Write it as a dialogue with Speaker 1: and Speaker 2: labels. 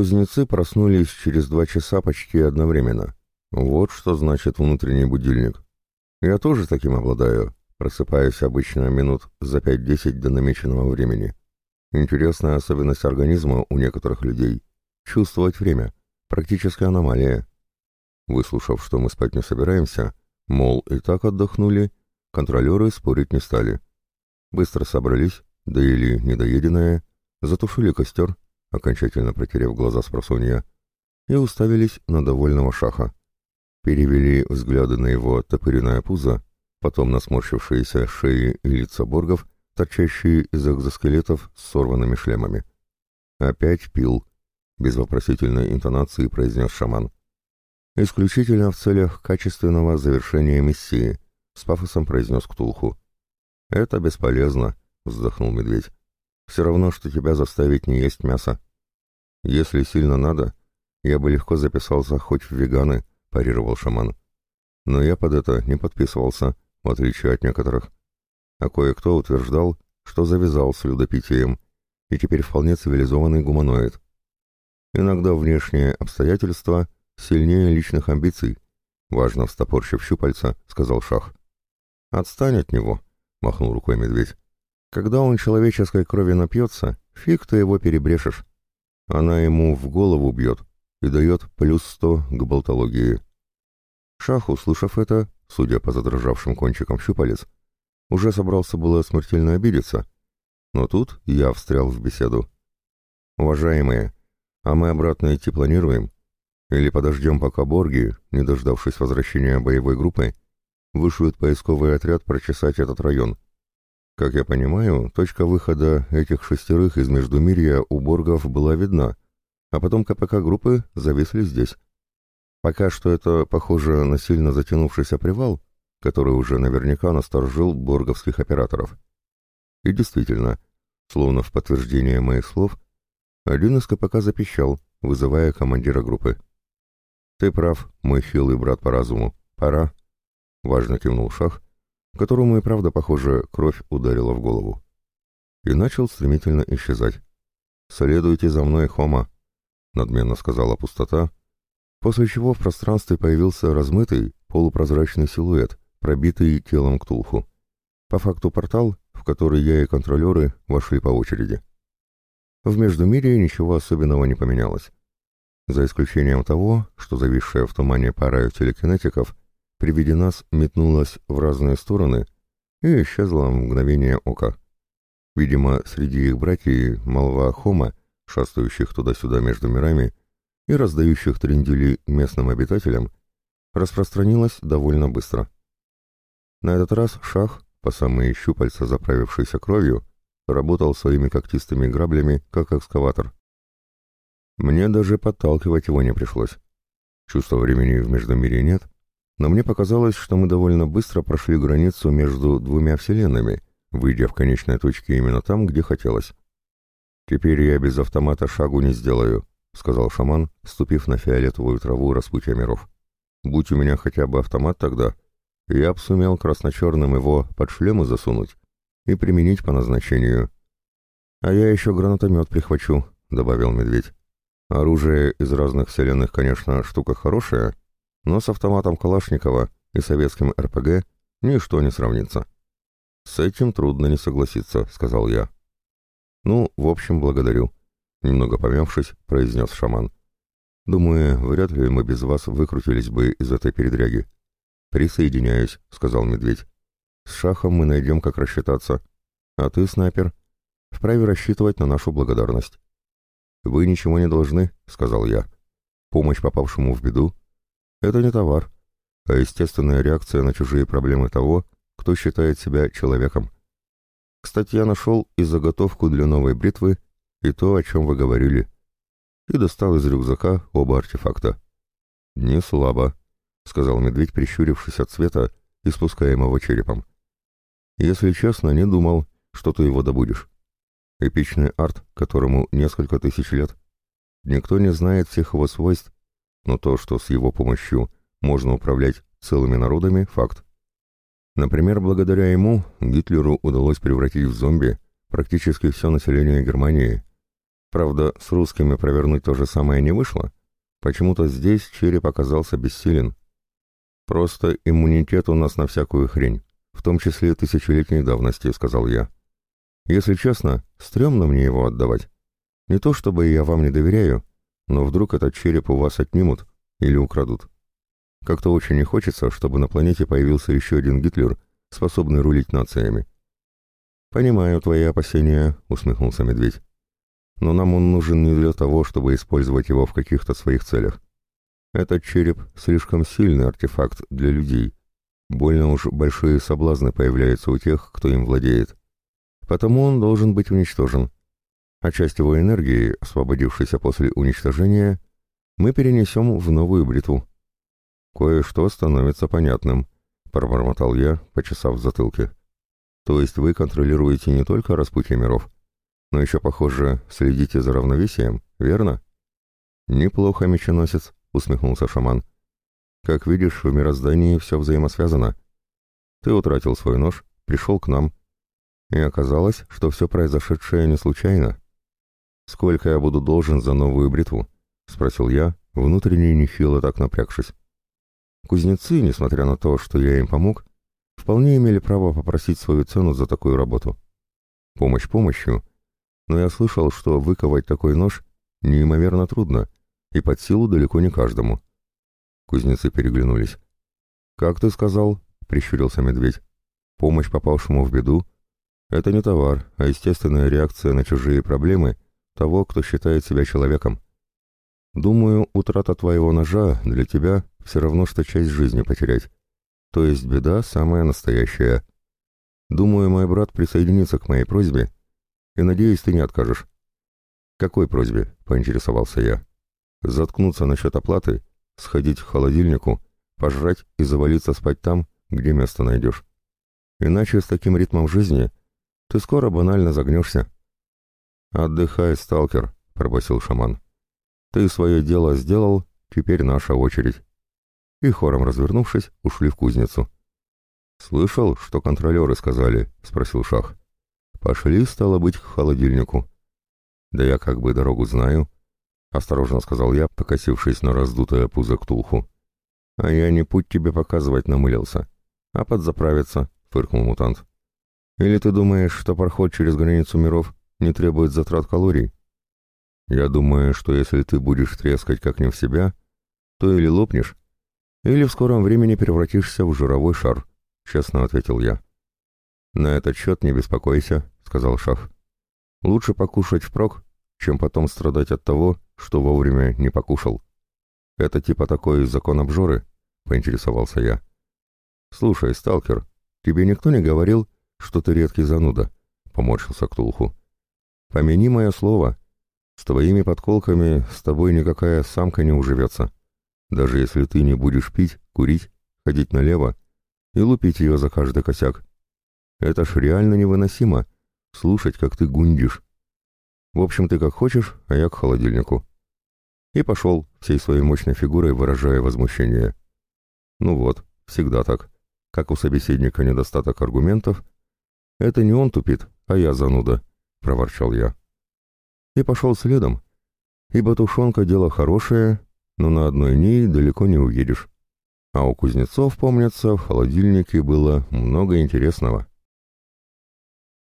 Speaker 1: кузнецы проснулись через два часа почти одновременно. Вот что значит внутренний будильник. Я тоже таким обладаю, просыпаюсь обычно минут за 5-10 до намеченного времени. Интересная особенность организма у некоторых людей — чувствовать время, практически аномалия. Выслушав, что мы спать не собираемся, мол, и так отдохнули, контролеры спорить не стали. Быстро собрались, доели недоеденное, затушили костер, окончательно протерев глаза с просонья, и уставились на довольного шаха. Перевели взгляды на его топыриное пузо, потом на сморщившиеся шеи и лица боргов, торчащие из экзоскелетов с сорванными шлемами. «Опять пил», — без вопросительной интонации произнес шаман. «Исключительно в целях качественного завершения миссии», — с пафосом произнес Ктулху. «Это бесполезно», — вздохнул медведь. «Все равно, что тебя заставить не есть мясо. Если сильно надо, я бы легко записался хоть в веганы», — парировал шаман. «Но я под это не подписывался, в отличие от некоторых. А кое-кто утверждал, что завязал с людопитием, и теперь вполне цивилизованный гуманоид. Иногда внешние обстоятельства — сильнее личных амбиций», — важно встопорщив щупальца, сказал Шах. «Отстань от него», — махнул рукой медведь. «Когда он человеческой крови напьется, фиг ты его перебрешешь. Она ему в голову бьет и дает плюс сто к болтологии». Шах, услышав это, судя по задрожавшим кончикам щупалец, уже собрался было смертельно обидеться, но тут я встрял в беседу. «Уважаемые, а мы обратно идти планируем?» Или подождем, пока Борги, не дождавшись возвращения боевой группы, вышлют поисковый отряд прочесать этот район. Как я понимаю, точка выхода этих шестерых из Междумирья у Боргов была видна, а потом КПК группы зависли здесь. Пока что это похоже на сильно затянувшийся привал, который уже наверняка насторожил борговских операторов. И действительно, словно в подтверждение моих слов, один из КПК запищал, вызывая командира группы. «Ты прав, мой хилый брат по разуму. Пора», — важно кивнул Шах, которому и правда, похоже, кровь ударила в голову. И начал стремительно исчезать. «Следуйте за мной, Хома», — надменно сказала пустота, после чего в пространстве появился размытый, полупрозрачный силуэт, пробитый телом Ктулху. По факту портал, в который я и контролеры вошли по очереди. В Междумирье ничего особенного не поменялось за исключением того, что зависшая в тумане пара телекинетиков при виде нас метнулась в разные стороны и исчезла в мгновение ока. Видимо, среди их братьев молва Хома, шастающих туда-сюда между мирами и раздающих трендели местным обитателям, распространилась довольно быстро. На этот раз шах, по самые щупальца заправившийся кровью, работал своими когтистыми граблями, как экскаватор. Мне даже подталкивать его не пришлось. Чувства времени в Междумире нет, но мне показалось, что мы довольно быстро прошли границу между двумя вселенными, выйдя в конечной точке именно там, где хотелось. «Теперь я без автомата шагу не сделаю», — сказал шаман, ступив на фиолетовую траву распутья миров. «Будь у меня хотя бы автомат тогда, я б сумел красно-черным его под шлемы засунуть и применить по назначению». «А я еще гранатомет прихвачу», — добавил медведь. Оружие из разных вселенных, конечно, штука хорошая, но с автоматом Калашникова и советским РПГ ничто не сравнится. «С этим трудно не согласиться», — сказал я. «Ну, в общем, благодарю», — немного помявшись, произнес шаман. «Думаю, вряд ли мы без вас выкрутились бы из этой передряги». «Присоединяюсь», — сказал медведь. «С шахом мы найдем, как рассчитаться. А ты, снайпер, вправе рассчитывать на нашу благодарность». «Вы ничего не должны», — сказал я. «Помощь попавшему в беду — это не товар, а естественная реакция на чужие проблемы того, кто считает себя человеком. Кстати, я нашел и заготовку для новой бритвы, и то, о чем вы говорили, и достал из рюкзака оба артефакта. «Не слабо», — сказал медведь, прищурившись от света, испускаемого черепом. «Если честно, не думал, что ты его добудешь. Эпичный арт, которому несколько тысяч лет. Никто не знает всех его свойств, но то, что с его помощью можно управлять целыми народами – факт. Например, благодаря ему Гитлеру удалось превратить в зомби практически все население Германии. Правда, с русскими провернуть то же самое не вышло. Почему-то здесь череп оказался бессилен. Просто иммунитет у нас на всякую хрень, в том числе тысячелетней давности, сказал я. Если честно, стрёмно мне его отдавать. Не то чтобы я вам не доверяю, но вдруг этот череп у вас отнимут или украдут. Как-то очень не хочется, чтобы на планете появился еще один Гитлер, способный рулить нациями. «Понимаю твои опасения», — усмехнулся медведь. «Но нам он нужен не для того, чтобы использовать его в каких-то своих целях. Этот череп — слишком сильный артефакт для людей. Больно уж большие соблазны появляются у тех, кто им владеет. Потому он должен быть уничтожен. А часть его энергии, освободившейся после уничтожения, мы перенесем в новую бритву. «Кое-что становится понятным», — пробормотал я, почесав затылке. «То есть вы контролируете не только распутье миров, но еще, похоже, следите за равновесием, верно?» «Неплохо, меченосец», — усмехнулся шаман. «Как видишь, в мироздании все взаимосвязано. Ты утратил свой нож, пришел к нам, и оказалось, что все произошедшее не случайно. Сколько я буду должен за новую бритву?» — спросил я, внутренне нехило так напрягшись. Кузнецы, несмотря на то, что я им помог, вполне имели право попросить свою цену за такую работу. Помощь помощью, но я слышал, что выковать такой нож неимоверно трудно и под силу далеко не каждому. Кузнецы переглянулись. «Как ты сказал?» — прищурился медведь. «Помощь попавшему в беду — это не товар, а естественная реакция на чужие проблемы того, кто считает себя человеком. Думаю, утрата твоего ножа для тебя все равно, что часть жизни потерять. То есть беда самая настоящая. Думаю, мой брат присоединится к моей просьбе, и, надеюсь, ты не откажешь. Какой просьбе? — поинтересовался я. Заткнуться насчет оплаты, сходить к холодильнику, пожрать и завалиться спать там, где место найдешь. Иначе с таким ритмом жизни ты скоро банально загнешься. «Отдыхай, сталкер», — пробасил шаман. «Ты свое дело сделал, теперь наша очередь» и, хором развернувшись, ушли в кузницу. «Слышал, что контролеры сказали?» — спросил Шах. «Пошли, стало быть, к холодильнику». «Да я как бы дорогу знаю», — осторожно сказал я, покосившись на раздутое пузо Ктулху. «А я не путь тебе показывать намылился, а подзаправиться», — фыркнул мутант. «Или ты думаешь, что проход через границу миров не требует затрат калорий?» «Я думаю, что если ты будешь трескать как не в себя, то или лопнешь, или в скором времени превратишься в жировой шар», — честно ответил я. «На этот счет не беспокойся», — сказал Шах. «Лучше покушать впрок, чем потом страдать от того, что вовремя не покушал. Это типа такой закон обжоры?» — поинтересовался я. «Слушай, сталкер, тебе никто не говорил, что ты редкий зануда?» — поморщился Ктулху. «Помяни мое слово. С твоими подколками с тобой никакая самка не уживется». Даже если ты не будешь пить, курить, ходить налево и лупить ее за каждый косяк. Это ж реально невыносимо, слушать, как ты гундишь. В общем, ты как хочешь, а я к холодильнику. И пошел, всей своей мощной фигурой выражая возмущение. Ну вот, всегда так. Как у собеседника недостаток аргументов, это не он тупит, а я зануда, — проворчал я. И пошел следом, ибо тушенка — дело хорошее, но на одной ней далеко не уедешь. А у кузнецов, помнится, в холодильнике было много интересного.